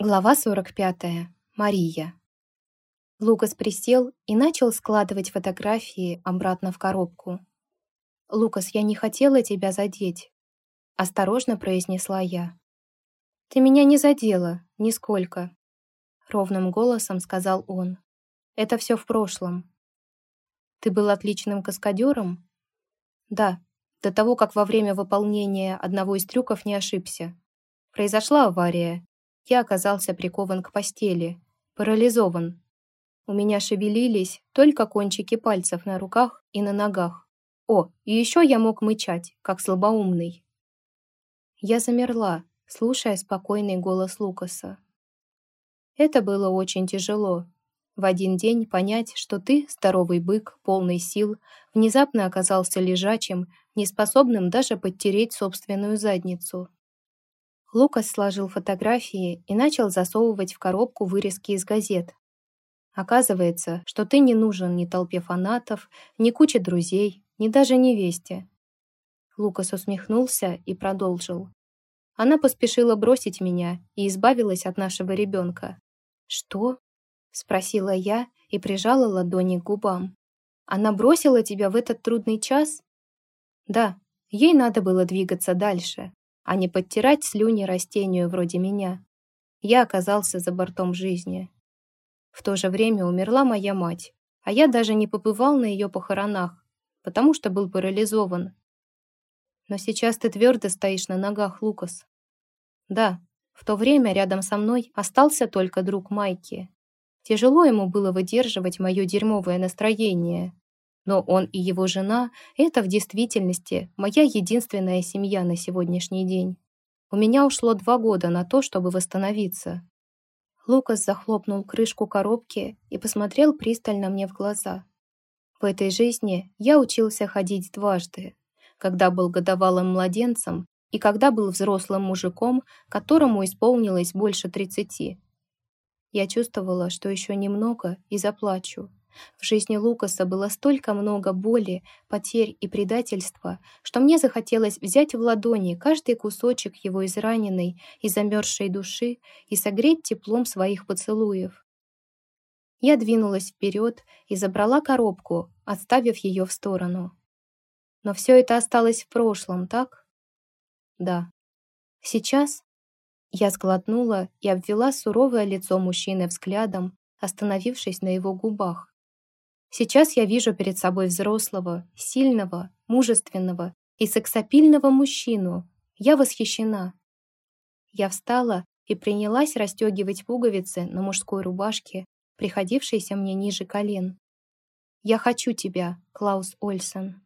Глава 45. Мария. Лукас присел и начал складывать фотографии обратно в коробку. «Лукас, я не хотела тебя задеть», — осторожно произнесла я. «Ты меня не задела, нисколько», — ровным голосом сказал он. «Это все в прошлом». «Ты был отличным каскадером?» «Да, до того, как во время выполнения одного из трюков не ошибся. Произошла авария, я оказался прикован к постели, парализован. У меня шевелились только кончики пальцев на руках и на ногах. О, и еще я мог мычать, как слабоумный. Я замерла, слушая спокойный голос Лукаса. Это было очень тяжело. В один день понять, что ты, здоровый бык, полный сил, внезапно оказался лежачим, неспособным даже подтереть собственную задницу. Лукас сложил фотографии и начал засовывать в коробку вырезки из газет. Оказывается, что ты не нужен ни толпе фанатов, ни куче друзей, ни даже невесте. Лукас усмехнулся и продолжил. Она поспешила бросить меня и избавилась от нашего ребенка. «Что?» — спросила я и прижала ладони к губам. «Она бросила тебя в этот трудный час?» «Да, ей надо было двигаться дальше, а не подтирать слюни растению вроде меня. Я оказался за бортом жизни. В то же время умерла моя мать, а я даже не побывал на ее похоронах, потому что был парализован. Но сейчас ты твердо стоишь на ногах, Лукас. Да, в то время рядом со мной остался только друг Майки. Тяжело ему было выдерживать мое дерьмовое настроение, но он и его жена — это в действительности моя единственная семья на сегодняшний день. У меня ушло два года на то, чтобы восстановиться. Лукас захлопнул крышку коробки и посмотрел пристально мне в глаза. В этой жизни я учился ходить дважды, когда был годовалым младенцем и когда был взрослым мужиком, которому исполнилось больше тридцати. Я чувствовала, что еще немного и заплачу, в жизни Лукаса было столько много боли, потерь и предательства, что мне захотелось взять в ладони каждый кусочек его израненной и замерзшей души и согреть теплом своих поцелуев. Я двинулась вперед и забрала коробку, отставив ее в сторону. Но все это осталось в прошлом, так? Да. Сейчас я сглотнула и обвела суровое лицо мужчины взглядом, остановившись на его губах. Сейчас я вижу перед собой взрослого, сильного, мужественного и сексапильного мужчину. Я восхищена. Я встала и принялась расстегивать пуговицы на мужской рубашке, приходившейся мне ниже колен. «Я хочу тебя, Клаус Ольсен».